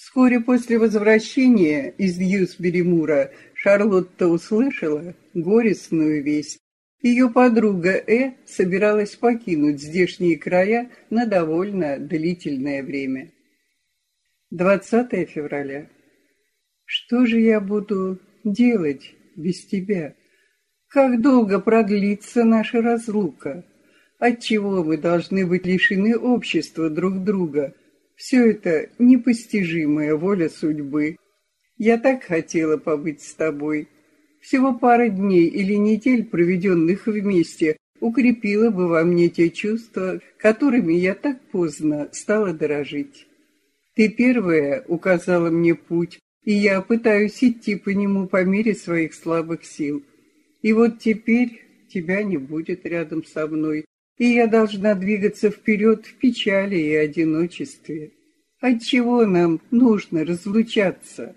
Вскоре после возвращения из Юсбери-Мура Шарлотта услышала горестную весть. Ее подруга Э собиралась покинуть здешние края на довольно длительное время. 20 февраля. Что же я буду делать без тебя? Как долго продлится наша разлука? Отчего мы должны быть лишены общества друг друга? Все это непостижимая воля судьбы. Я так хотела побыть с тобой. Всего пара дней или недель, проведенных вместе, укрепила бы во мне те чувства, которыми я так поздно стала дорожить. Ты первая указала мне путь, и я пытаюсь идти по нему по мере своих слабых сил. И вот теперь тебя не будет рядом со мной, и я должна двигаться вперед в печали и одиночестве. Отчего нам нужно разлучаться?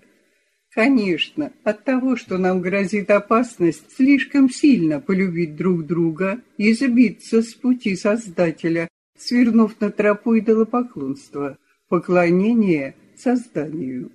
Конечно, от того, что нам грозит опасность слишком сильно полюбить друг друга и забиться с пути Создателя, свернув на тропу идолопоклонства, поклонение Созданию.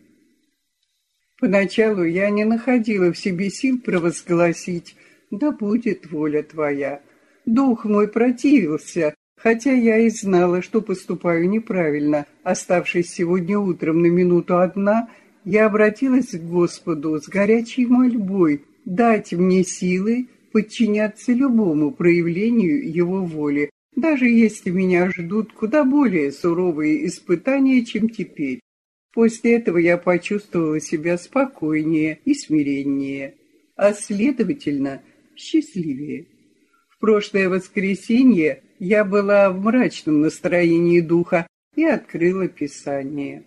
Поначалу я не находила в себе сил провозгласить «Да будет воля твоя». Дух мой противился, хотя я и знала, что поступаю неправильно. Оставшись сегодня утром на минуту одна, я обратилась к Господу с горячей мольбой дать мне силы подчиняться любому проявлению Его воли, даже если меня ждут куда более суровые испытания, чем теперь. После этого я почувствовала себя спокойнее и смиреннее, а следовательно, счастливее. В прошлое воскресенье я была в мрачном настроении духа и открыла Писание.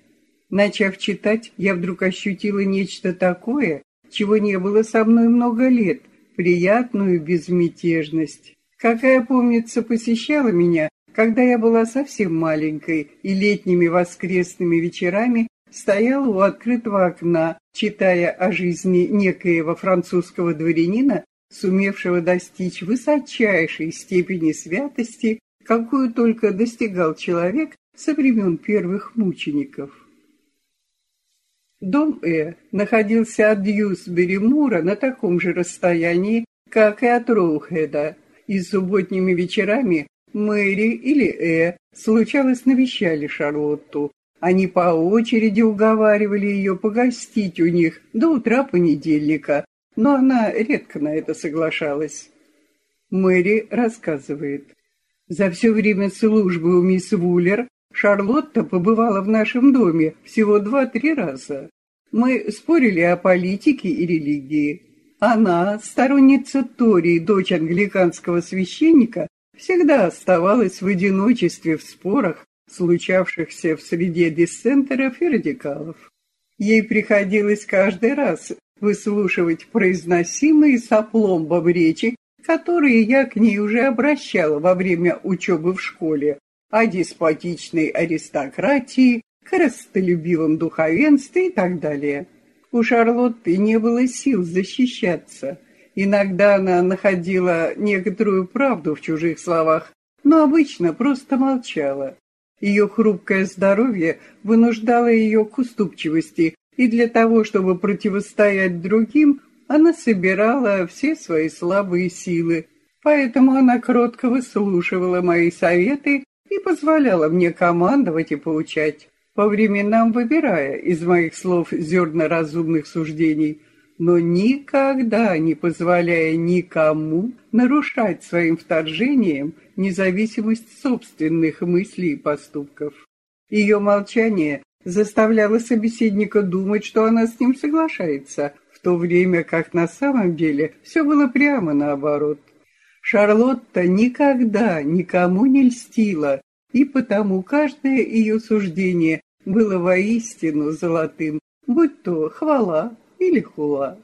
Начав читать, я вдруг ощутила нечто такое, чего не было со мной много лет, приятную безмятежность. Какая, помнится, посещала меня, когда я была совсем маленькой и летними воскресными вечерами стояла у открытого окна, читая о жизни некоего французского дворянина, сумевшего достичь высочайшей степени святости, какую только достигал человек со времен первых мучеников. Дом Э находился от Дьюсбери-Мура на таком же расстоянии, как и от Роухеда, и субботними вечерами Мэри или Э случалось навещали Шарлотту, они по очереди уговаривали ее погостить у них до утра понедельника, но она редко на это соглашалась. Мэри рассказывает. За все время службы у мисс Вуллер Шарлотта побывала в нашем доме всего два-три раза. Мы спорили о политике и религии. Она, сторонница Тори, дочь англиканского священника, всегда оставалась в одиночестве в спорах случавшихся в среде диссентеров и радикалов. Ей приходилось каждый раз выслушивать произносимые с опломбом речи, которые я к ней уже обращала во время учебы в школе, о деспотичной аристократии, коростолюбивом духовенстве и так далее. У Шарлотты не было сил защищаться. Иногда она находила некоторую правду в чужих словах, но обычно просто молчала. Ее хрупкое здоровье вынуждало ее к уступчивости, и для того, чтобы противостоять другим, она собирала все свои слабые силы. Поэтому она кротко выслушивала мои советы и позволяла мне командовать и поучать, по временам выбирая из моих слов зерна разумных суждений – но никогда не позволяя никому нарушать своим вторжением независимость собственных мыслей и поступков. Ее молчание заставляло собеседника думать, что она с ним соглашается, в то время как на самом деле все было прямо наоборот. Шарлотта никогда никому не льстила, и потому каждое ее суждение было воистину золотым, будь то хвала, или хула.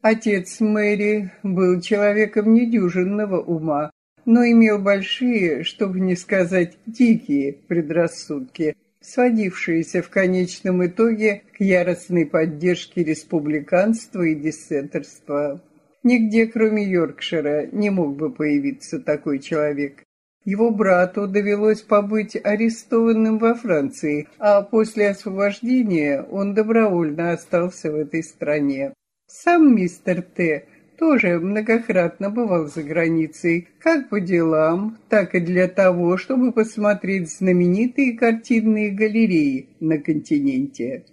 Отец Мэри был человеком недюжинного ума, но имел большие, чтобы не сказать дикие, предрассудки, сводившиеся в конечном итоге к яростной поддержке республиканства и диссентерства. Нигде, кроме Йоркшира, не мог бы появиться такой человек. Его брату довелось побыть арестованным во Франции, а после освобождения он добровольно остался в этой стране. Сам мистер Т. тоже многократно бывал за границей, как по делам, так и для того, чтобы посмотреть знаменитые картинные галереи на континенте.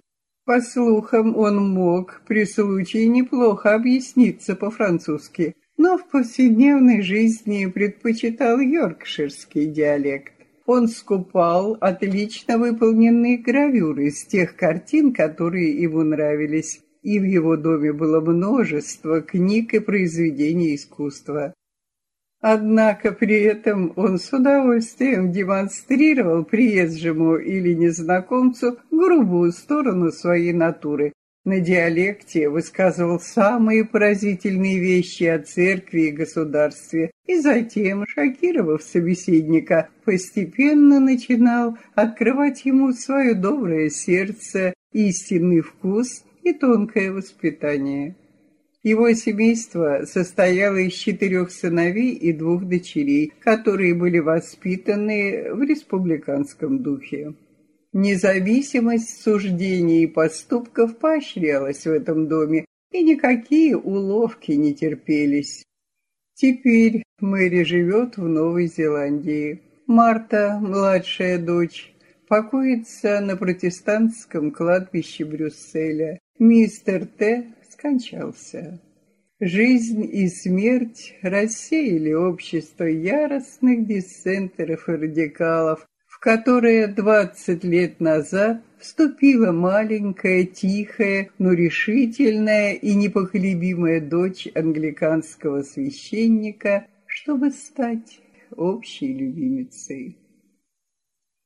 По слухам, он мог при случае неплохо объясниться по-французски, но в повседневной жизни предпочитал йоркширский диалект. Он скупал отлично выполненные гравюры из тех картин, которые ему нравились, и в его доме было множество книг и произведений искусства. Однако при этом он с удовольствием демонстрировал приезжему или незнакомцу грубую сторону своей натуры. На диалекте высказывал самые поразительные вещи о церкви и государстве, и затем, шокировав собеседника, постепенно начинал открывать ему свое доброе сердце, истинный вкус и тонкое воспитание. Его семейство состояло из четырех сыновей и двух дочерей, которые были воспитаны в республиканском духе. Независимость суждений и поступков поощрялась в этом доме, и никакие уловки не терпелись. Теперь Мэри живет в Новой Зеландии. Марта, младшая дочь, покоится на протестантском кладбище Брюсселя. Мистер Т скончался. Жизнь и смерть рассеяли общество яростных диссентеров и радикалов, в которое двадцать лет назад вступила маленькая, тихая, но решительная и непоколебимая дочь англиканского священника, чтобы стать общей любимицей.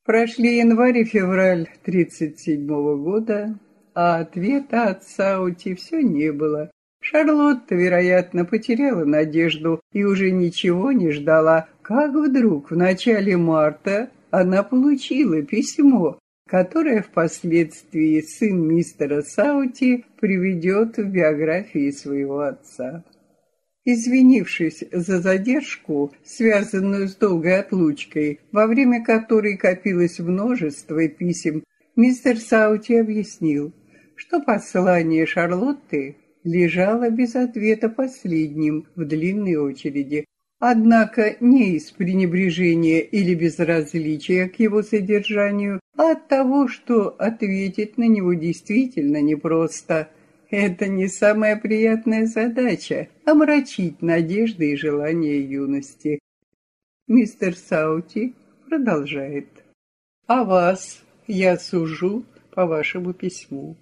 Прошли январь и февраль 1937 года, а ответа от Саути все не было. Шарлотта, вероятно, потеряла надежду и уже ничего не ждала, как вдруг в начале марта она получила письмо, которое впоследствии сын мистера Саути приведет в биографии своего отца. Извинившись за задержку, связанную с долгой отлучкой, во время которой копилось множество писем, мистер Саути объяснил, что послание Шарлотты лежало без ответа последним в длинной очереди, однако не из пренебрежения или безразличия к его содержанию, а от того, что ответить на него действительно непросто. Это не самая приятная задача – омрачить надежды и желания юности. Мистер Саути продолжает. «А вас я сужу по вашему письму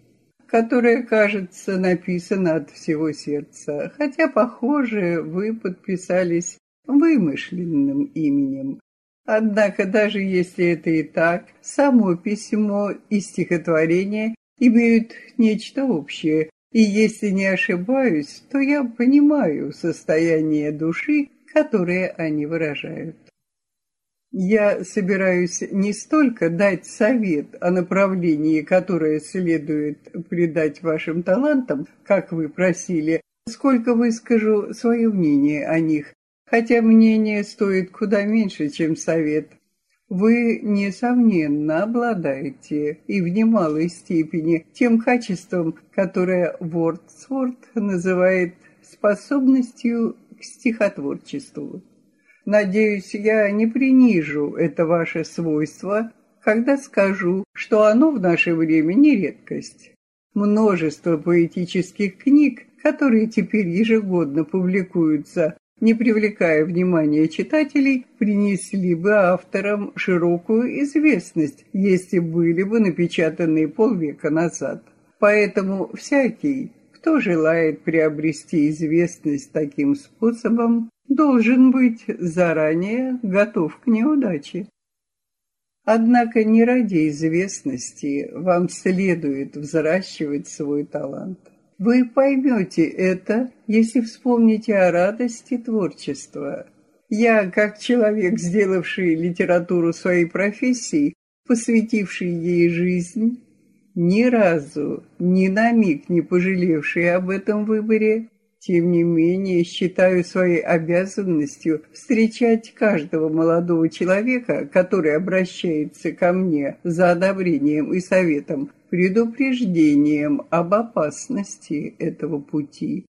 которое, кажется, написано от всего сердца, хотя, похоже, вы подписались вымышленным именем. Однако, даже если это и так, само письмо и стихотворение имеют нечто общее, и если не ошибаюсь, то я понимаю состояние души, которое они выражают. Я собираюсь не столько дать совет о направлении, которое следует придать вашим талантам, как вы просили, сколько выскажу свое мнение о них, хотя мнение стоит куда меньше, чем совет. Вы, несомненно, обладаете и в немалой степени тем качеством, которое Вордсворт называет способностью к стихотворчеству. Надеюсь, я не принижу это ваше свойство, когда скажу, что оно в наше время не редкость. Множество поэтических книг, которые теперь ежегодно публикуются, не привлекая внимания читателей, принесли бы авторам широкую известность, если были бы напечатаны полвека назад. Поэтому всякий, кто желает приобрести известность таким способом, должен быть заранее готов к неудаче. Однако не ради известности вам следует взращивать свой талант. Вы поймете это, если вспомните о радости творчества. Я, как человек, сделавший литературу своей профессией, посвятивший ей жизнь, ни разу, ни на миг не пожалевший об этом выборе, Тем не менее, считаю своей обязанностью встречать каждого молодого человека, который обращается ко мне за одобрением и советом, предупреждением об опасности этого пути.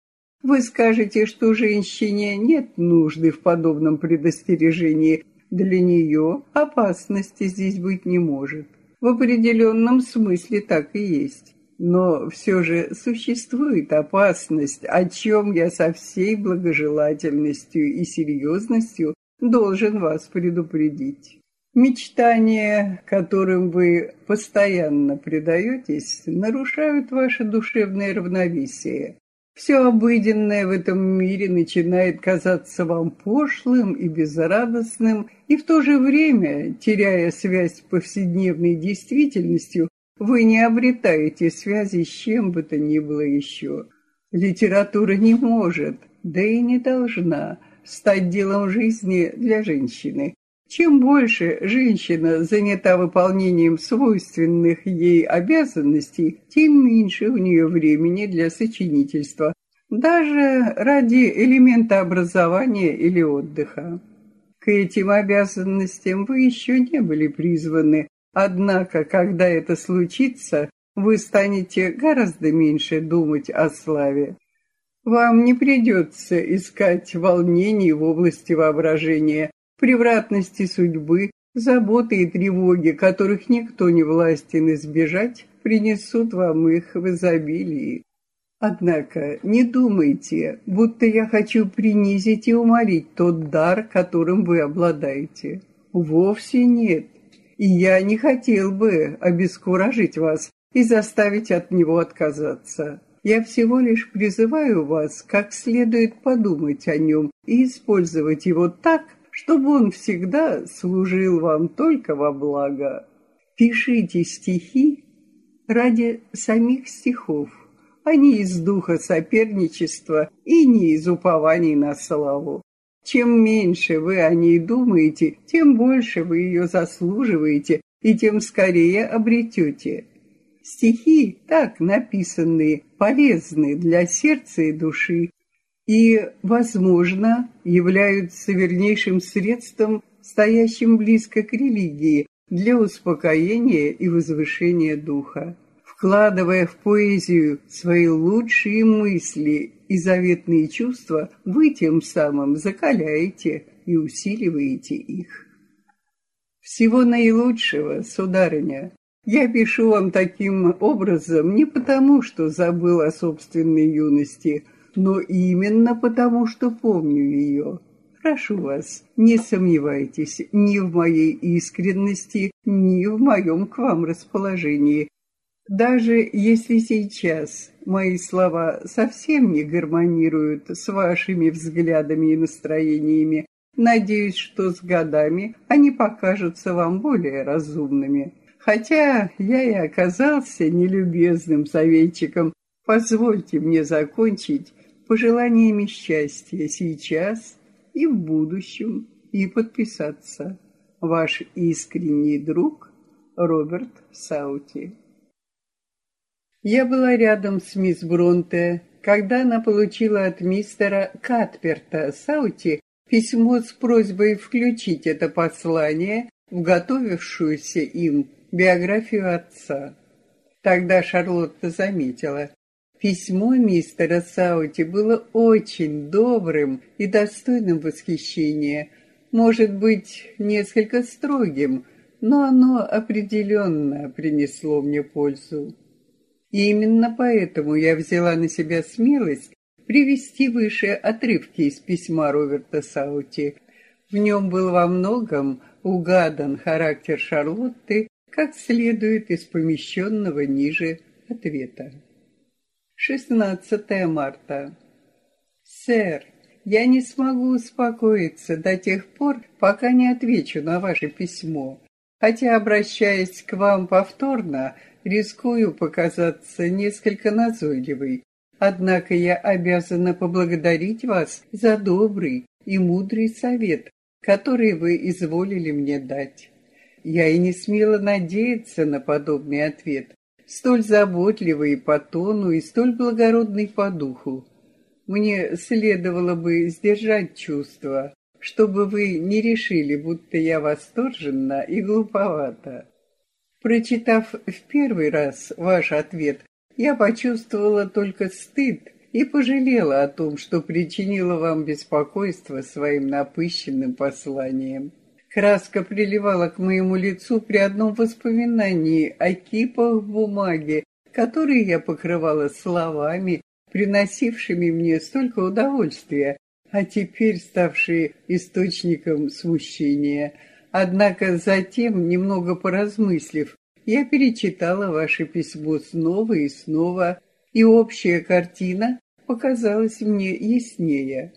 Вы скажете, что женщине нет нужды в подобном предостережении. Для нее опасности здесь быть не может. В определенном смысле так и есть. Но все же существует опасность, о чем я со всей благожелательностью и серьезностью должен вас предупредить. Мечтания, которым вы постоянно предаетесь, нарушают ваше душевное равновесие. Все обыденное в этом мире начинает казаться вам пошлым и безрадостным, и в то же время, теряя связь с повседневной действительностью, вы не обретаете связи с чем бы то ни было еще. Литература не может, да и не должна, стать делом жизни для женщины. Чем больше женщина занята выполнением свойственных ей обязанностей, тем меньше у нее времени для сочинительства, даже ради элемента образования или отдыха. К этим обязанностям вы еще не были призваны, Однако, когда это случится, вы станете гораздо меньше думать о славе. Вам не придется искать волнений в области воображения, превратности судьбы, заботы и тревоги, которых никто не властен избежать, принесут вам их в изобилии. Однако не думайте, будто я хочу принизить и уморить тот дар, которым вы обладаете. Вовсе нет и я не хотел бы обескуражить вас и заставить от него отказаться. Я всего лишь призываю вас как следует подумать о нем и использовать его так, чтобы он всегда служил вам только во благо. Пишите стихи ради самих стихов, а не из духа соперничества и не из упований на славу. Чем меньше вы о ней думаете, тем больше вы ее заслуживаете и тем скорее обретете. Стихи, так написанные, полезны для сердца и души и, возможно, являются вернейшим средством, стоящим близко к религии, для успокоения и возвышения духа. Вкладывая в поэзию свои лучшие мысли и заветные чувства, вы тем самым закаляете и усиливаете их. Всего наилучшего, сударыня. Я пишу вам таким образом не потому, что забыл о собственной юности, но именно потому, что помню ее. Прошу вас, не сомневайтесь ни в моей искренности, ни в моем к вам расположении. Даже если сейчас мои слова совсем не гармонируют с вашими взглядами и настроениями, надеюсь, что с годами они покажутся вам более разумными. Хотя я и оказался нелюбезным советчиком, позвольте мне закончить пожеланиями счастья сейчас и в будущем и подписаться. Ваш искренний друг Роберт Саути. Я была рядом с мисс Бронте, когда она получила от мистера Катперта Саути письмо с просьбой включить это послание в готовившуюся им биографию отца. Тогда Шарлотта заметила, письмо мистера Саути было очень добрым и достойным восхищения, может быть, несколько строгим, но оно определенно принесло мне пользу. И именно поэтому я взяла на себя смелость привести выше отрывки из письма Роберта Саути. В нем был во многом угадан характер Шарлотты, как следует из помещенного ниже ответа. 16 марта. Сэр, я не смогу успокоиться до тех пор, пока не отвечу на ваше письмо. Хотя, обращаясь к вам повторно, рискую показаться несколько назойливой. Однако я обязана поблагодарить вас за добрый и мудрый совет, который вы изволили мне дать. Я и не смела надеяться на подобный ответ, столь заботливый по тону и столь благородный по духу. Мне следовало бы сдержать чувства, чтобы вы не решили, будто я восторженна и глуповата. Прочитав в первый раз ваш ответ, я почувствовала только стыд и пожалела о том, что причинила вам беспокойство своим напыщенным посланием. Краска приливала к моему лицу при одном воспоминании о кипах бумаги, которые я покрывала словами, приносившими мне столько удовольствия, а теперь ставшие источником смущения. Однако затем, немного поразмыслив, я перечитала ваше письмо снова и снова, и общая картина показалась мне яснее.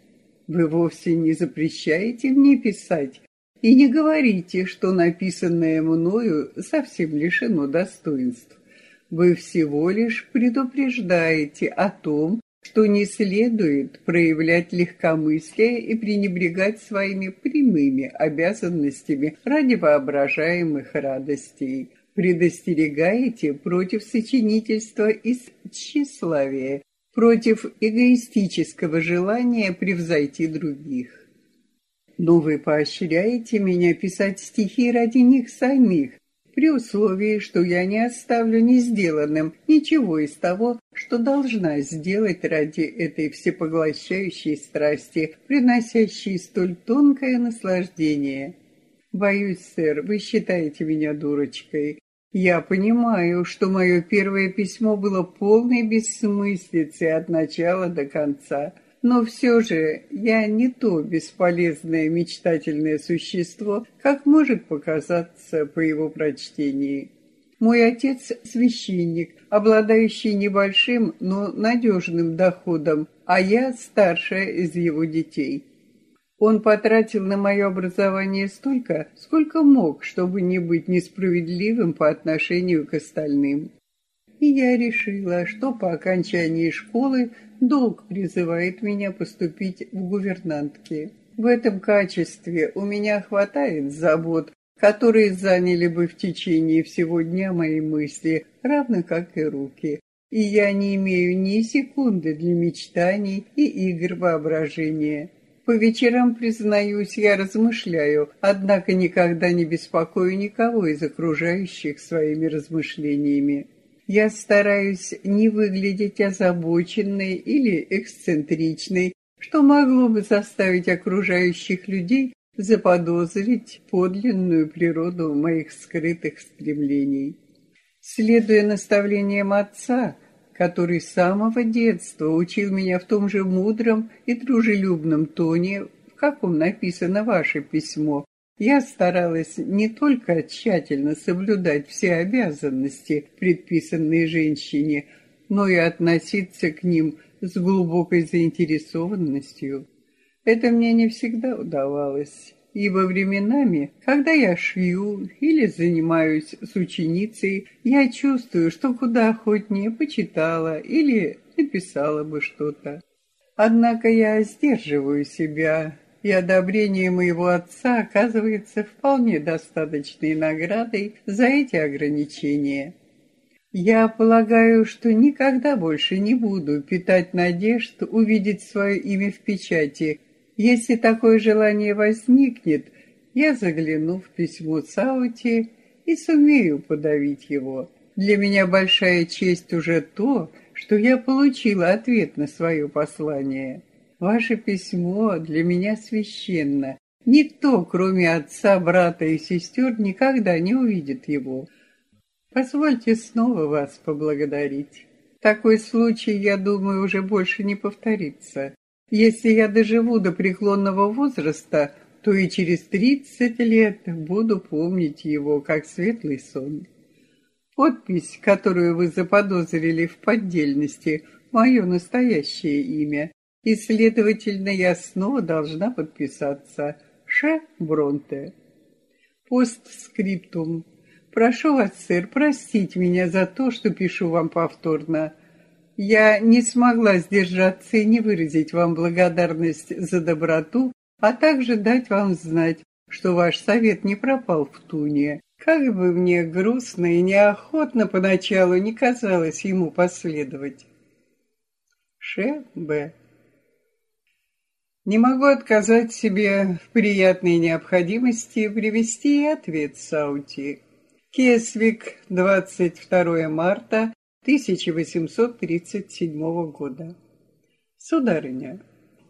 Вы вовсе не запрещаете мне писать и не говорите, что написанное мною совсем лишено достоинств. Вы всего лишь предупреждаете о том, что не следует проявлять легкомыслие и пренебрегать своими прямыми обязанностями ради воображаемых радостей. Предостерегаете против сочинительства и тщеславия, против эгоистического желания превзойти других. Но вы поощряете меня писать стихи ради них самих, при условии, что я не оставлю не сделанным ничего из того, что должна сделать ради этой всепоглощающей страсти, приносящей столь тонкое наслаждение. Боюсь, сэр, вы считаете меня дурочкой. Я понимаю, что мое первое письмо было полной бессмыслицей от начала до конца — но все же я не то бесполезное мечтательное существо, как может показаться по его прочтении. Мой отец – священник, обладающий небольшим, но надежным доходом, а я старшая из его детей. Он потратил на мое образование столько, сколько мог, чтобы не быть несправедливым по отношению к остальным и я решила, что по окончании школы долг призывает меня поступить в гувернантки. В этом качестве у меня хватает забот, которые заняли бы в течение всего дня мои мысли, равно как и руки. И я не имею ни секунды для мечтаний и игр воображения. По вечерам, признаюсь, я размышляю, однако никогда не беспокою никого из окружающих своими размышлениями. Я стараюсь не выглядеть озабоченной или эксцентричной, что могло бы заставить окружающих людей заподозрить подлинную природу моих скрытых стремлений. Следуя наставлениям отца, который с самого детства учил меня в том же мудром и дружелюбном тоне, в каком написано ваше письмо, я старалась не только тщательно соблюдать все обязанности, предписанные женщине, но и относиться к ним с глубокой заинтересованностью. Это мне не всегда удавалось, ибо временами, когда я шью или занимаюсь с ученицей, я чувствую, что куда охотнее почитала или написала бы что-то. Однако я сдерживаю себя, и одобрение моего отца оказывается вполне достаточной наградой за эти ограничения. Я полагаю, что никогда больше не буду питать надежд увидеть свое имя в печати. Если такое желание возникнет, я загляну в письмо Саути и сумею подавить его. Для меня большая честь уже то, что я получила ответ на свое послание. Ваше письмо для меня священно. Никто, кроме отца, брата и сестер, никогда не увидит его. Позвольте снова вас поблагодарить. Такой случай, я думаю, уже больше не повторится. Если я доживу до преклонного возраста, то и через тридцать лет буду помнить его как светлый сон. Подпись, которую вы заподозрили в поддельности, мое настоящее имя, и, следовательно, я снова должна подписаться. Ш. Бронте. Постскриптум. Прошу вас, сэр, простить меня за то, что пишу вам повторно. Я не смогла сдержаться и не выразить вам благодарность за доброту, а также дать вам знать, что ваш совет не пропал в туне. Как бы мне грустно и неохотно поначалу не казалось ему последовать. Ш. Б. Не могу отказать себе в приятной необходимости привести ответ Саути. Кесвик, 22 марта 1837 года. Сударыня,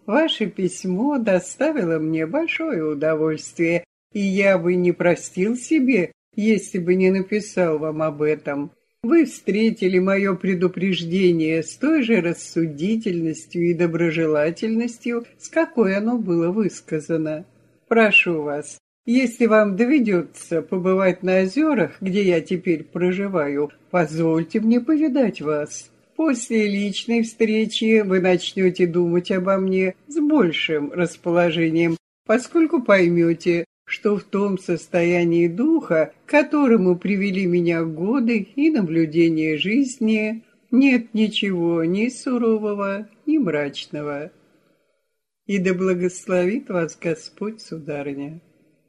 ваше письмо доставило мне большое удовольствие, и я бы не простил себе, если бы не написал вам об этом. Вы встретили мое предупреждение с той же рассудительностью и доброжелательностью, с какой оно было высказано. Прошу вас, если вам доведется побывать на озерах, где я теперь проживаю, позвольте мне повидать вас. После личной встречи вы начнете думать обо мне с большим расположением, поскольку поймете, что в том состоянии духа, к которому привели меня годы и наблюдение жизни, нет ничего ни сурового, ни мрачного. И да благословит вас Господь, сударыня.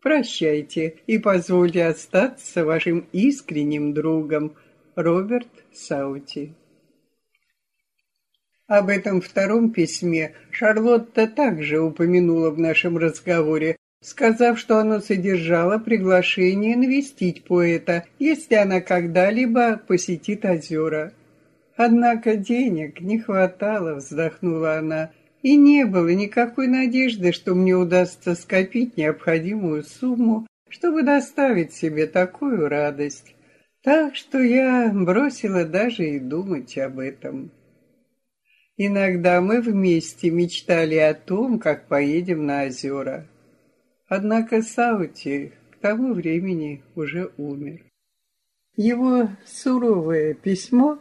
Прощайте и позвольте остаться вашим искренним другом, Роберт Саути. Об этом втором письме Шарлотта также упомянула в нашем разговоре, сказав, что оно содержало приглашение навестить поэта, если она когда-либо посетит озера. Однако денег не хватало, вздохнула она, и не было никакой надежды, что мне удастся скопить необходимую сумму, чтобы доставить себе такую радость. Так что я бросила даже и думать об этом. Иногда мы вместе мечтали о том, как поедем на озера. Однако Саути к тому времени уже умер. Его суровое письмо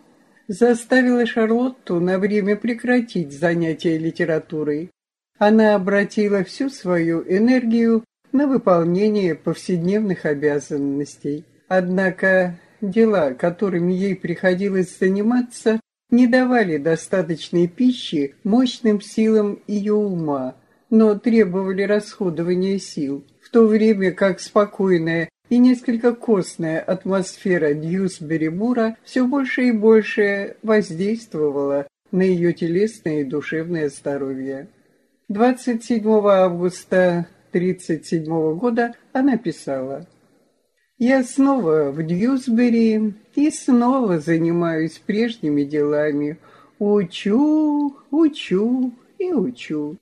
заставило Шарлотту на время прекратить занятия литературой. Она обратила всю свою энергию на выполнение повседневных обязанностей. Однако дела, которыми ей приходилось заниматься, не давали достаточной пищи мощным силам ее ума, но требовали расходования сил, в то время как спокойная и несколько костная атмосфера Дьюсбери-Мура все больше и больше воздействовала на ее телесное и душевное здоровье. 27 августа 1937 года она писала «Я снова в Дьюсбери и снова занимаюсь прежними делами. Учу, учу и учу.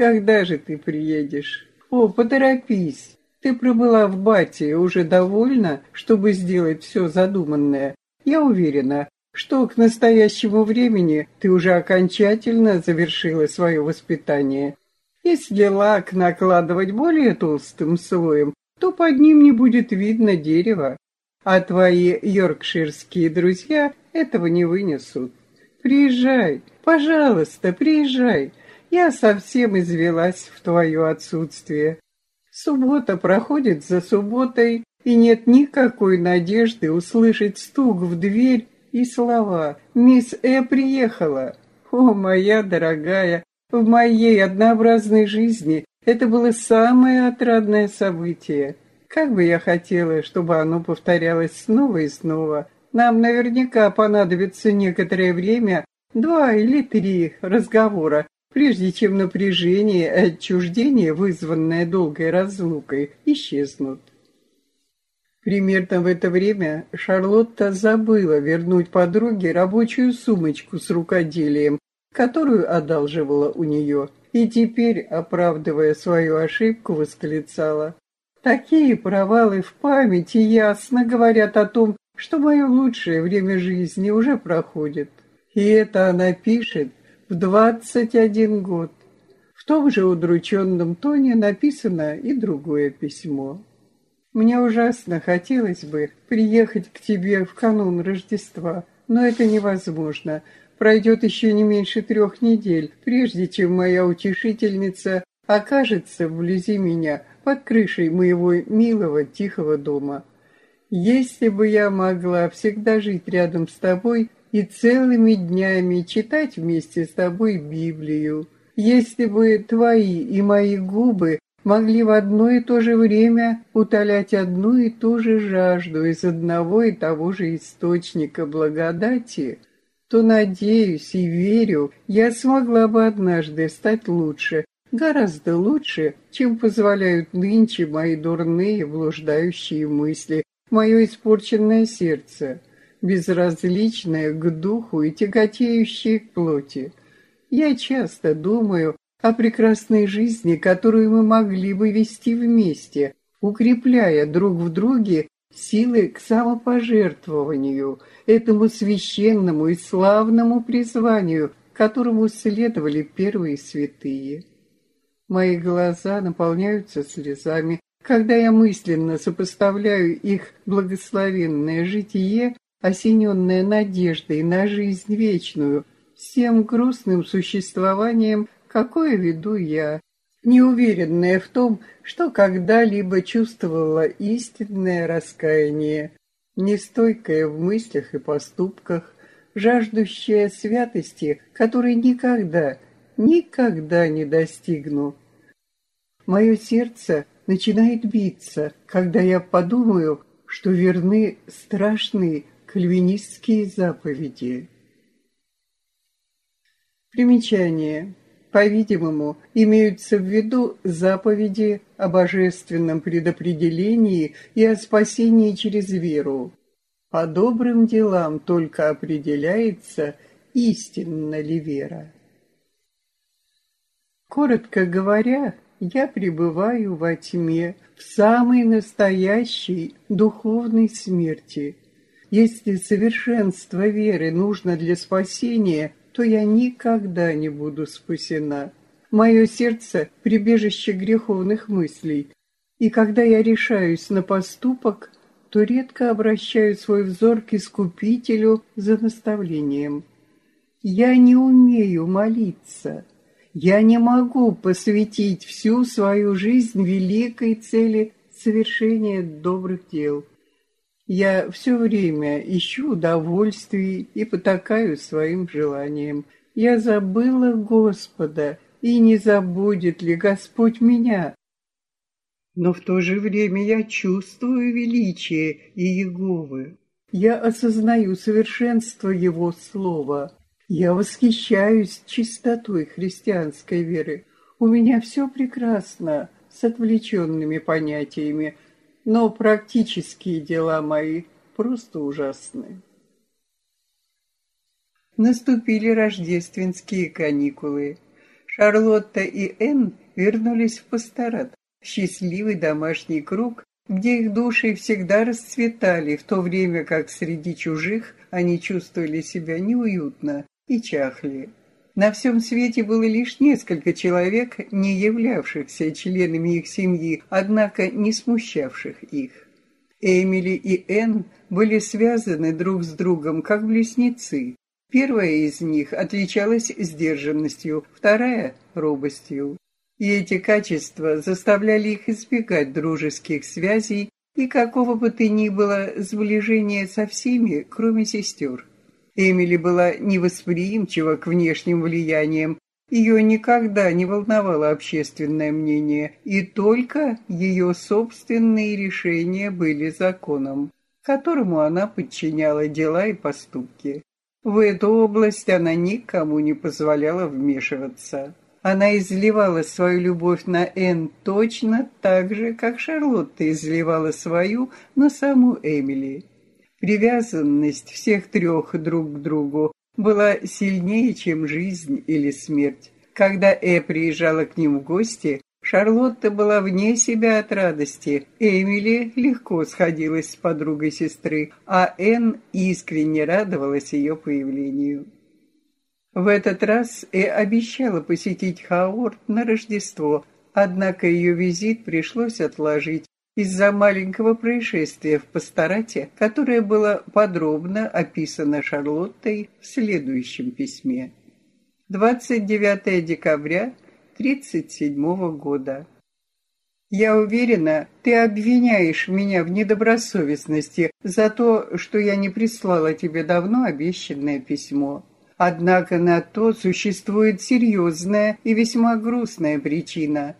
Когда же ты приедешь? О, поторопись. Ты пробыла в Бате уже довольна, чтобы сделать все задуманное. Я уверена, что к настоящему времени ты уже окончательно завершила свое воспитание. Если лак накладывать более толстым слоем, то под ним не будет видно дерева, а твои йоркширские друзья этого не вынесут. Приезжай, пожалуйста, приезжай. Я совсем извелась в твое отсутствие. Суббота проходит за субботой, и нет никакой надежды услышать стук в дверь и слова «Мисс Э приехала». О, моя дорогая, в моей однообразной жизни это было самое отрадное событие. Как бы я хотела, чтобы оно повторялось снова и снова. Нам наверняка понадобится некоторое время, два или три разговора, прежде чем напряжение и отчуждение, вызванное долгой разлукой, исчезнут. Примерно в это время Шарлотта забыла вернуть подруге рабочую сумочку с рукоделием, которую одалживала у нее, и теперь, оправдывая свою ошибку, восклицала. «Такие провалы в памяти ясно говорят о том, что мое лучшее время жизни уже проходит». И это она пишет, в двадцать один год. В том же удрученном тоне написано и другое письмо. Мне ужасно хотелось бы приехать к тебе в канун Рождества, но это невозможно. Пройдет еще не меньше трех недель, прежде чем моя утешительница окажется вблизи меня под крышей моего милого тихого дома. Если бы я могла всегда жить рядом с тобой, и целыми днями читать вместе с тобой Библию. Если бы твои и мои губы могли в одно и то же время утолять одну и ту же жажду из одного и того же источника благодати, то, надеюсь и верю, я смогла бы однажды стать лучше, гораздо лучше, чем позволяют нынче мои дурные блуждающие мысли, мое испорченное сердце, безразличное к духу и тяготеющее к плоти. Я часто думаю о прекрасной жизни, которую мы могли бы вести вместе, укрепляя друг в друге силы к самопожертвованию, этому священному и славному призванию, которому следовали первые святые. Мои глаза наполняются слезами, когда я мысленно сопоставляю их благословенное житие, осененное надеждой на жизнь вечную, с тем грустным существованием, какое веду я, неуверенная в том, что когда-либо чувствовала истинное раскаяние, нестойкое в мыслях и поступках, жаждущая святости, которой никогда, никогда не достигну. Мое сердце начинает биться, когда я подумаю, что верны страшные кальвинистские заповеди. Примечание. По-видимому, имеются в виду заповеди о божественном предопределении и о спасении через веру. По добрым делам только определяется, истинна ли вера. Коротко говоря, я пребываю во тьме, в самой настоящей духовной смерти. Если совершенство веры нужно для спасения, то я никогда не буду спасена. Мое сердце — прибежище греховных мыслей, и когда я решаюсь на поступок, то редко обращаю свой взор к Искупителю за наставлением. Я не умею молиться. Я не могу посвятить всю свою жизнь великой цели совершения добрых дел. Я все время ищу удовольствий и потакаю своим желаниям. Я забыла Господа, и не забудет ли Господь меня? Но в то же время я чувствую величие Иеговы. Я осознаю совершенство Его Слова. Я восхищаюсь чистотой христианской веры. У меня все прекрасно с отвлеченными понятиями, но практические дела мои просто ужасны. Наступили рождественские каникулы. Шарлотта и Энн вернулись в пасторат, счастливый домашний круг, где их души всегда расцветали, в то время как среди чужих они чувствовали себя неуютно и чахли. На всем свете было лишь несколько человек, не являвшихся членами их семьи, однако не смущавших их. Эмили и Энн были связаны друг с другом как близнецы. Первая из них отличалась сдержанностью, вторая — робостью. И эти качества заставляли их избегать дружеских связей и какого бы то ни было сближения со всеми, кроме сестер. Эмили была невосприимчива к внешним влияниям, ее никогда не волновало общественное мнение, и только ее собственные решения были законом, которому она подчиняла дела и поступки. В эту область она никому не позволяла вмешиваться. Она изливала свою любовь на Энн точно так же, как Шарлотта изливала свою на саму Эмили. Привязанность всех трех друг к другу была сильнее, чем жизнь или смерть. Когда Э приезжала к ним в гости, Шарлотта была вне себя от радости. Эмили легко сходилась с подругой сестры, а Энн искренне радовалась ее появлению. В этот раз Э обещала посетить Хаорт на Рождество, однако ее визит пришлось отложить, из-за маленького происшествия в пасторате, которое было подробно описано Шарлоттой в следующем письме. 29 декабря 1937 года. Я уверена, ты обвиняешь меня в недобросовестности за то, что я не прислала тебе давно обещанное письмо. Однако на то существует серьезная и весьма грустная причина –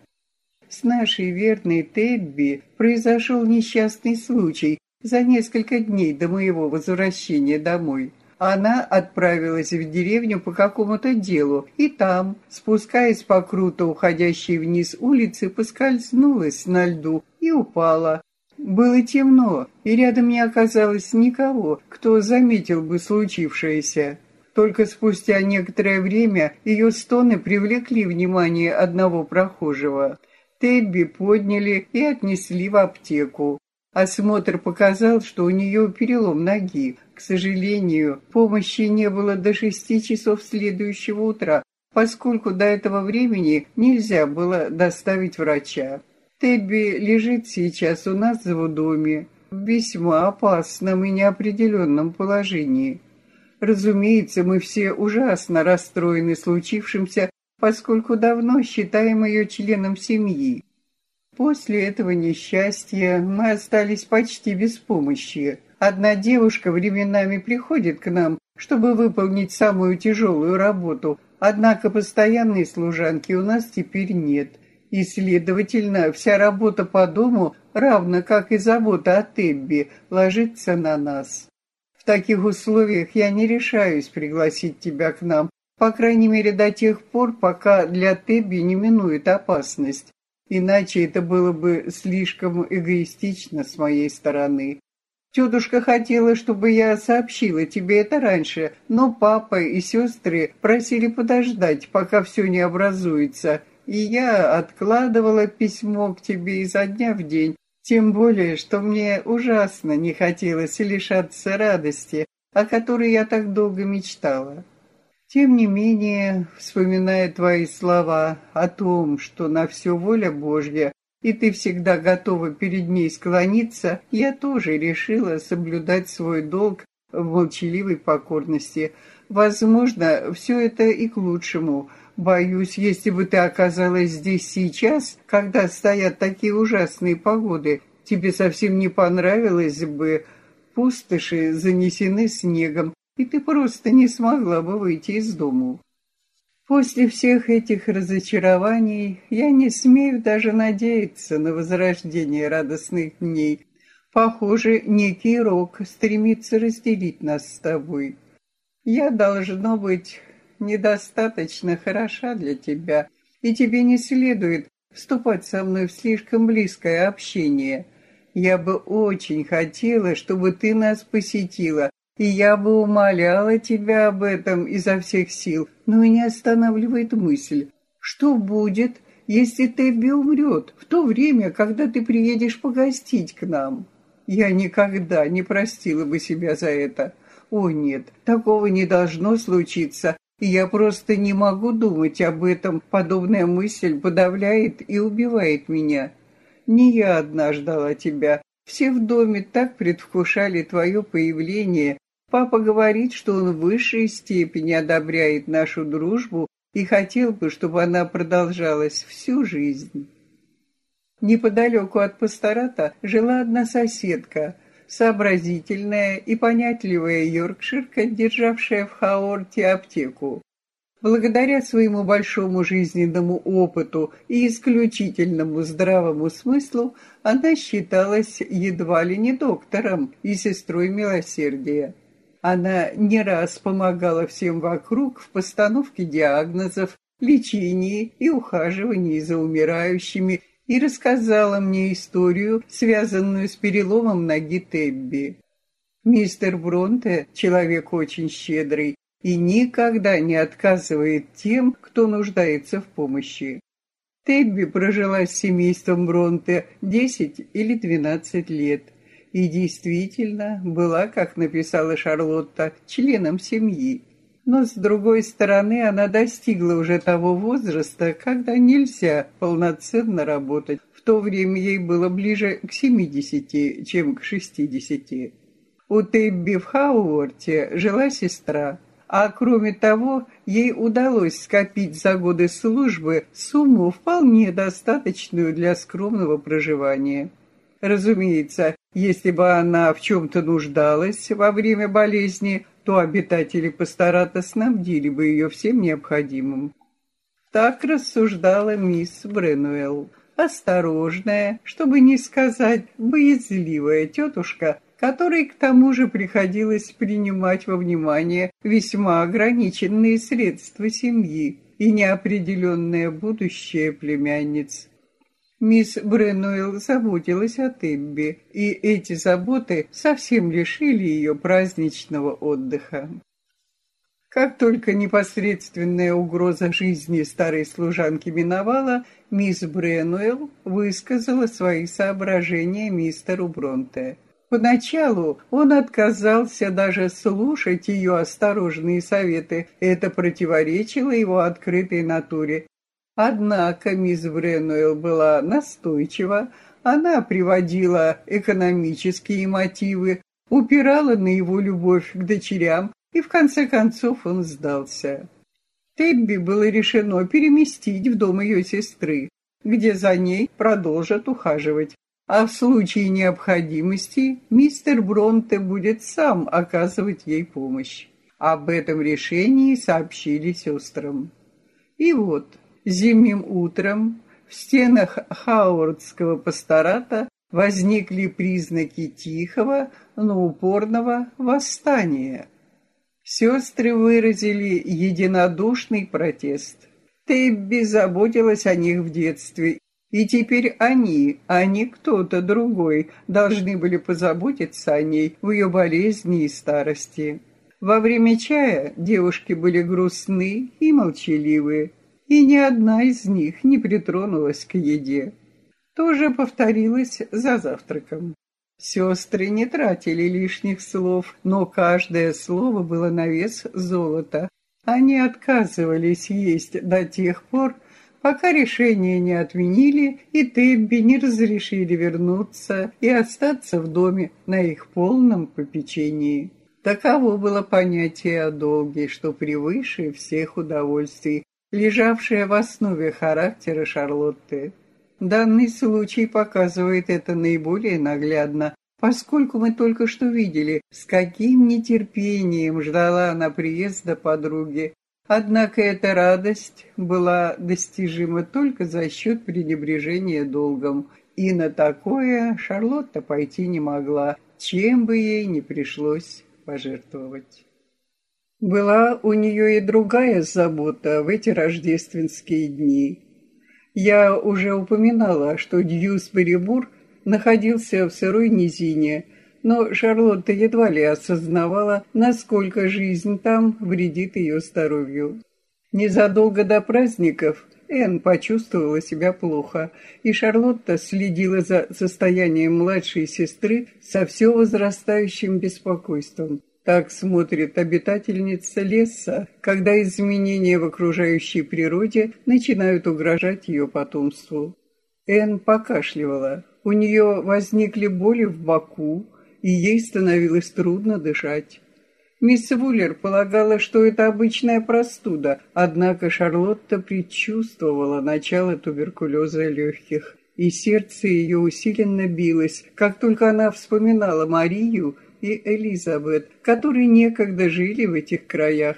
с нашей верной Тебби произошел несчастный случай за несколько дней до моего возвращения домой. Она отправилась в деревню по какому-то делу, и там, спускаясь по круто уходящей вниз улице, поскользнулась на льду и упала. Было темно, и рядом не оказалось никого, кто заметил бы случившееся. Только спустя некоторое время ее стоны привлекли внимание одного прохожего. Тебби подняли и отнесли в аптеку. Осмотр показал, что у нее перелом ноги. К сожалению, помощи не было до шести часов следующего утра, поскольку до этого времени нельзя было доставить врача. Тебби лежит сейчас у нас в доме в весьма опасном и неопределенном положении. Разумеется, мы все ужасно расстроены случившимся, поскольку давно считаем ее членом семьи. После этого несчастья мы остались почти без помощи. Одна девушка временами приходит к нам, чтобы выполнить самую тяжелую работу, однако постоянной служанки у нас теперь нет. И, следовательно, вся работа по дому, равно как и забота о Тебби, ложится на нас. В таких условиях я не решаюсь пригласить тебя к нам, по крайней мере до тех пор, пока для Тебби не минует опасность. Иначе это было бы слишком эгоистично с моей стороны. Тетушка хотела, чтобы я сообщила тебе это раньше, но папа и сестры просили подождать, пока все не образуется, и я откладывала письмо к тебе изо дня в день, тем более, что мне ужасно не хотелось лишаться радости, о которой я так долго мечтала. Тем не менее, вспоминая твои слова о том, что на все воля Божья, и ты всегда готова перед ней склониться, я тоже решила соблюдать свой долг в молчаливой покорности. Возможно, все это и к лучшему – Боюсь, если бы ты оказалась здесь сейчас, когда стоят такие ужасные погоды, тебе совсем не понравилось бы. Пустоши занесены снегом, и ты просто не смогла бы выйти из дому. После всех этих разочарований я не смею даже надеяться на возрождение радостных дней. Похоже, некий рок стремится разделить нас с тобой. Я, должно быть, недостаточно хороша для тебя, и тебе не следует вступать со мной в слишком близкое общение. Я бы очень хотела, чтобы ты нас посетила, и я бы умоляла тебя об этом изо всех сил, но меня останавливает мысль, что будет, если Тебби умрет в то время, когда ты приедешь погостить к нам. Я никогда не простила бы себя за это. О нет, такого не должно случиться, я просто не могу думать об этом. Подобная мысль подавляет и убивает меня. Не я одна ждала тебя. Все в доме так предвкушали твое появление. Папа говорит, что он в высшей степени одобряет нашу дружбу и хотел бы, чтобы она продолжалась всю жизнь. Неподалеку от пастората жила одна соседка, сообразительная и понятливая йоркширка, державшая в Хаорте аптеку. Благодаря своему большому жизненному опыту и исключительному здравому смыслу, она считалась едва ли не доктором и сестрой милосердия. Она не раз помогала всем вокруг в постановке диагнозов, лечении и ухаживании за умирающими и рассказала мне историю, связанную с переломом ноги Тебби. Мистер Бронте – человек очень щедрый и никогда не отказывает тем, кто нуждается в помощи. Тебби прожила с семейством Бронте 10 или 12 лет и действительно была, как написала Шарлотта, членом семьи. Но, с другой стороны, она достигла уже того возраста, когда нельзя полноценно работать. В то время ей было ближе к 70, чем к 60. У Тебби в Хауорте жила сестра, а кроме того, ей удалось скопить за годы службы сумму вполне достаточную для скромного проживания. Разумеется, если бы она в чем-то нуждалась во время болезни, то обитатели пастората снабдили бы ее всем необходимым. Так рассуждала мисс Бренуэлл, осторожная, чтобы не сказать боязливая тетушка, которой к тому же приходилось принимать во внимание весьма ограниченные средства семьи и неопределенное будущее племянниц. Мисс Бренуэлл заботилась о Тебби, и эти заботы совсем лишили ее праздничного отдыха. Как только непосредственная угроза жизни старой служанки миновала, мисс Бренуэлл высказала свои соображения мистеру Бронте. Поначалу он отказался даже слушать ее осторожные советы, это противоречило его открытой натуре. Однако мисс Бренуэлл была настойчива, она приводила экономические мотивы, упирала на его любовь к дочерям, и в конце концов он сдался. Тебби было решено переместить в дом ее сестры, где за ней продолжат ухаживать, а в случае необходимости мистер Бронте будет сам оказывать ей помощь. Об этом решении сообщили сестрам. И вот, зимним утром в стенах Хауардского пастората возникли признаки тихого, но упорного восстания. Сестры выразили единодушный протест. Тебби заботилась о них в детстве, и теперь они, а не кто-то другой, должны были позаботиться о ней в ее болезни и старости. Во время чая девушки были грустны и молчаливы, и ни одна из них не притронулась к еде. То же повторилось за завтраком. Сестры не тратили лишних слов, но каждое слово было на вес золота. Они отказывались есть до тех пор, пока решение не отменили и Тебби не разрешили вернуться и остаться в доме на их полном попечении. Таково было понятие о долге, что превыше всех удовольствий, лежавшее в основе характера Шарлотты. Данный случай показывает это наиболее наглядно, поскольку мы только что видели, с каким нетерпением ждала она приезда подруги. Однако эта радость была достижима только за счет пренебрежения долгом, и на такое Шарлотта пойти не могла, чем бы ей не пришлось пожертвовать. Была у нее и другая забота в эти рождественские дни. Я уже упоминала, что Дьюсбери-Мур находился в сырой низине, но Шарлотта едва ли осознавала, насколько жизнь там вредит ее здоровью. Незадолго до праздников Энн почувствовала себя плохо, и Шарлотта следила за состоянием младшей сестры со все возрастающим беспокойством. Так смотрит обитательница леса, когда изменения в окружающей природе начинают угрожать ее потомству. Энн покашливала. У нее возникли боли в боку, и ей становилось трудно дышать. Мисс Вуллер полагала, что это обычная простуда, однако Шарлотта предчувствовала начало туберкулеза легких, и сердце ее усиленно билось, как только она вспоминала Марию и Элизабет, которые некогда жили в этих краях,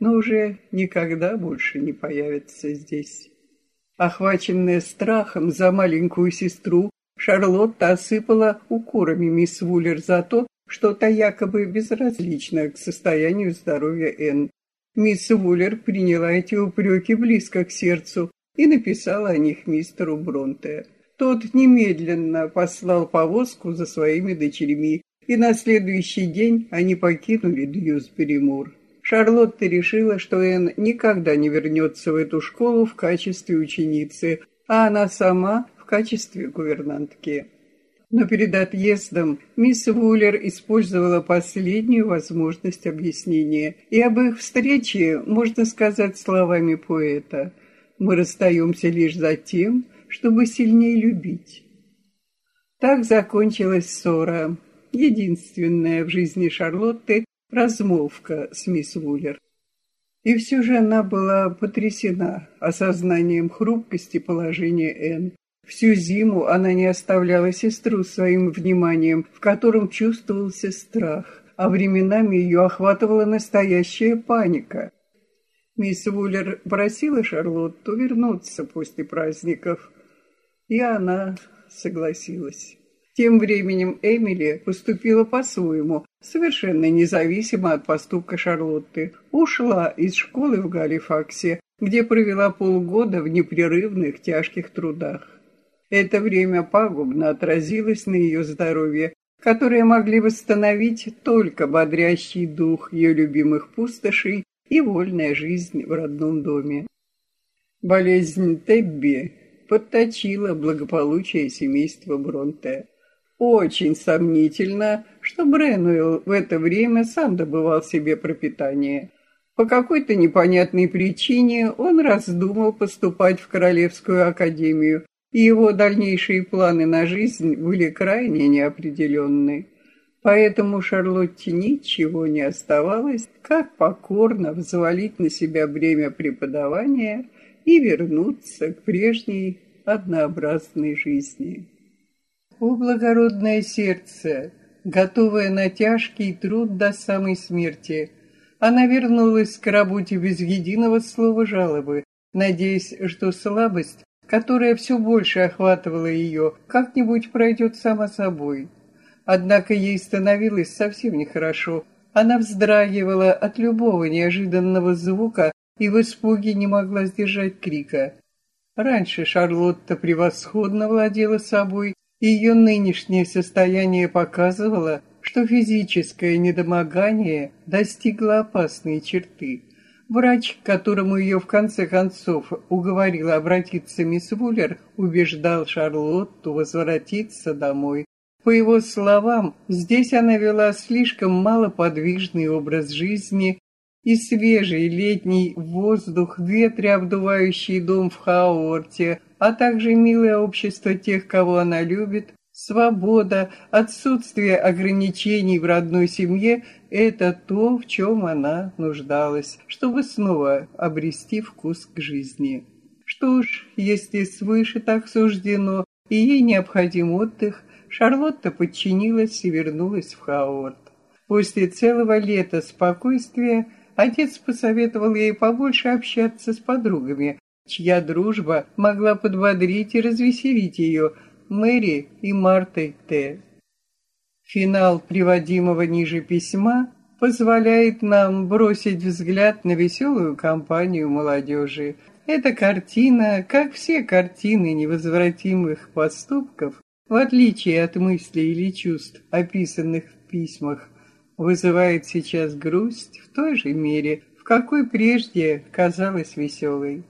но уже никогда больше не появятся здесь. Охваченная страхом за маленькую сестру, Шарлотта осыпала укорами мисс Вуллер за то, что та якобы безразлична к состоянию здоровья Энн. Мисс Вуллер приняла эти упреки близко к сердцу и написала о них мистеру Бронте. Тот немедленно послал повозку за своими дочерьми, и на следующий день они покинули Дьюсбери-Мур. Шарлотта решила, что Энн никогда не вернется в эту школу в качестве ученицы, а она сама качестве гувернантки. Но перед отъездом мисс Вуллер использовала последнюю возможность объяснения, и об их встрече можно сказать словами поэта «Мы расстаемся лишь за тем, чтобы сильнее любить». Так закончилась ссора, единственная в жизни Шарлотты размолвка с мисс Вуллер. И все же она была потрясена осознанием хрупкости положения Энн. Всю зиму она не оставляла сестру своим вниманием, в котором чувствовался страх, а временами ее охватывала настоящая паника. Мисс Вуллер просила Шарлотту вернуться после праздников, и она согласилась. Тем временем Эмили поступила по-своему, совершенно независимо от поступка Шарлотты. Ушла из школы в Галифаксе, где провела полгода в непрерывных тяжких трудах. Это время пагубно отразилось на ее здоровье, которое могли восстановить только бодрящий дух ее любимых пустошей и вольная жизнь в родном доме. Болезнь Тебби подточила благополучие семейства Бронте. Очень сомнительно, что Бренуэлл в это время сам добывал себе пропитание. По какой-то непонятной причине он раздумал поступать в Королевскую академию, и его дальнейшие планы на жизнь были крайне неопределенны. Поэтому Шарлотте ничего не оставалось, как покорно взвалить на себя бремя преподавания и вернуться к прежней однообразной жизни. О, благородное сердце, готовое на тяжкий труд до самой смерти, она вернулась к работе без единого слова жалобы, надеясь, что слабость, которая все больше охватывала ее, как-нибудь пройдет сама собой. Однако ей становилось совсем нехорошо. Она вздрагивала от любого неожиданного звука и в испуге не могла сдержать крика. Раньше Шарлотта превосходно владела собой, и ее нынешнее состояние показывало, что физическое недомогание достигло опасной черты. Врач, которому ее в конце концов уговорила обратиться мисс Вуллер, убеждал Шарлотту возвратиться домой. По его словам, здесь она вела слишком малоподвижный образ жизни и свежий летний воздух, ветры, обдувающий дом в Хаорте, а также милое общество тех, кого она любит, свобода, отсутствие ограничений в родной семье – это то, в чем она нуждалась, чтобы снова обрести вкус к жизни. Что ж, если свыше так суждено, и ей необходим отдых, Шарлотта подчинилась и вернулась в Хаорт. После целого лета спокойствия Отец посоветовал ей побольше общаться с подругами, чья дружба могла подбодрить и развеселить ее, Мэри и Мартой Т. Финал приводимого ниже письма позволяет нам бросить взгляд на веселую компанию молодежи. Эта картина, как все картины невозвратимых поступков, в отличие от мыслей или чувств, описанных в письмах, вызывает сейчас грусть в той же мере, в какой прежде казалась веселой.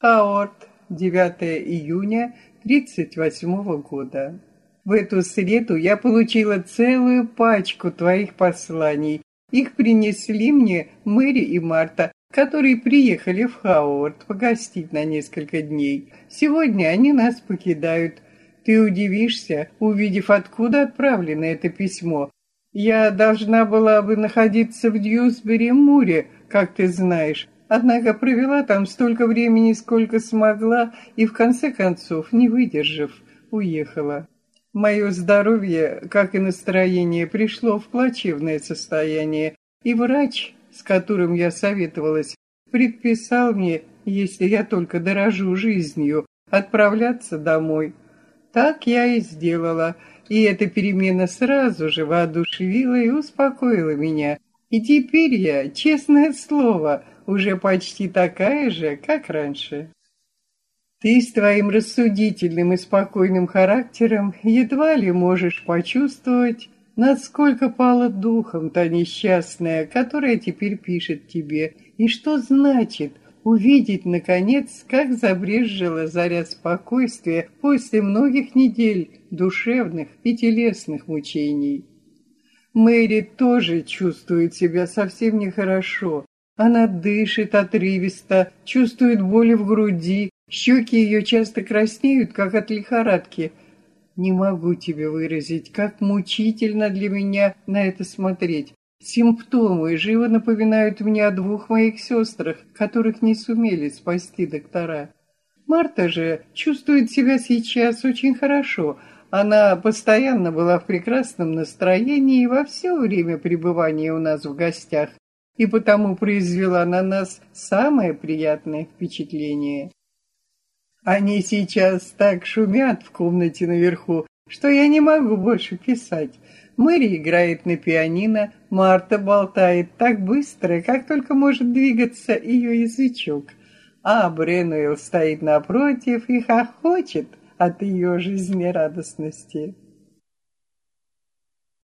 Аорт, 9 июня 1938 года. В эту среду я получила целую пачку твоих посланий. Их принесли мне Мэри и Марта, которые приехали в Хауард погостить на несколько дней. Сегодня они нас покидают. Ты удивишься, увидев, откуда отправлено это письмо. Я должна была бы находиться в Дьюсбери-Муре, как ты знаешь, однако провела там столько времени, сколько смогла, и в конце концов, не выдержав, уехала. Мое здоровье, как и настроение, пришло в плачевное состояние, и врач, с которым я советовалась, предписал мне, если я только дорожу жизнью, отправляться домой. Так я и сделала, и эта перемена сразу же воодушевила и успокоила меня. И теперь я, честное слово, уже почти такая же, как раньше. Ты с твоим рассудительным и спокойным характером едва ли можешь почувствовать, насколько пала духом та несчастная, которая теперь пишет тебе, и что значит увидеть, наконец, как забрезжила заря спокойствия после многих недель душевных и телесных мучений. Мэри тоже чувствует себя совсем нехорошо. Она дышит отрывисто, чувствует боли в груди, щеки ее часто краснеют, как от лихорадки. Не могу тебе выразить, как мучительно для меня на это смотреть. Симптомы живо напоминают мне о двух моих сестрах, которых не сумели спасти доктора. Марта же чувствует себя сейчас очень хорошо. Она постоянно была в прекрасном настроении во все время пребывания у нас в гостях, и потому произвела на нас самое приятное впечатление. Они сейчас так шумят в комнате наверху, что я не могу больше писать. Мэри играет на пианино, Марта болтает так быстро, как только может двигаться ее язычок. А Бренуэлл стоит напротив и хохочет от ее жизнерадостности.